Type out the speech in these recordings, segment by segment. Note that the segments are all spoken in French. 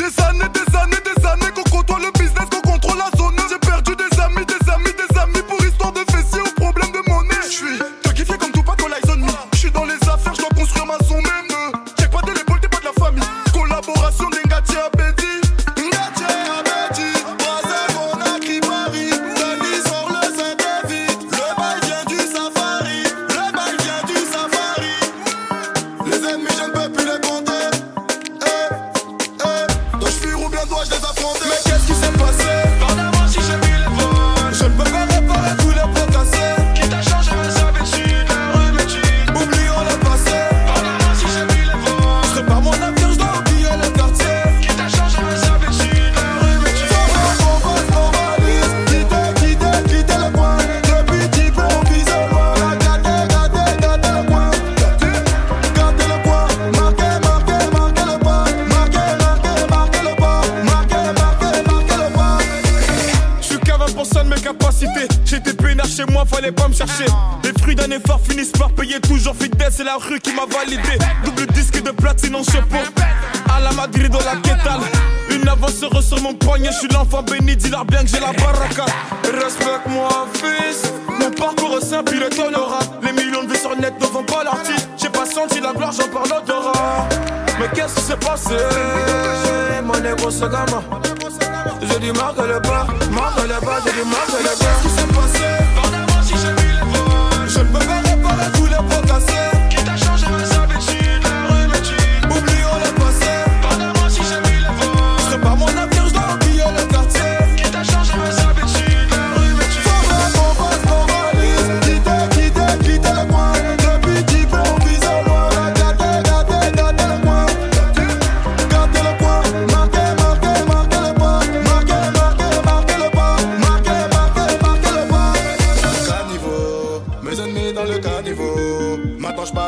Des années, des années, des années qu'on contrôle le business, qu'on contrôle la zone. 20% de mes capacités. J'étais peinard chez moi, fallait pas me chercher. Les fruits d'un effort finissent par payer toujours fidèle, c'est la rue qui m'a validé. Double disque de platine en chapeau. À la Madrid dans la quétale. Une avance sur mon poignet, je suis l'enfant béni, dis-leur bien que j'ai la baraka. Respecte-moi, fils. Mon parcours est simple, il est honorable. Les millions de vues sur net ne vont pas l'artiste. J'ai pas senti la gloire, j'en parle d'odorat. Mais qu'est-ce qui s'est passé? Mon égo ce gamin. J'ai dit marque le pas, marque le pas, j'ai dit marque le pas. Qu'est-ce passé?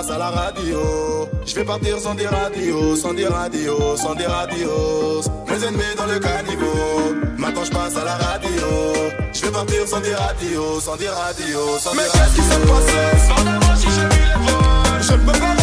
Passe à la radio. Je vais partir sans des radios, sans des radios, sans des radios. Mes ennemis dans le caniveau. Maintenant je passe à la radio. Je vais partir sans des radios, sans des radios, sans Mais qu'est-ce qui s'est passé? Pardonne-moi si j'ai mis les vols. Je ne peux pas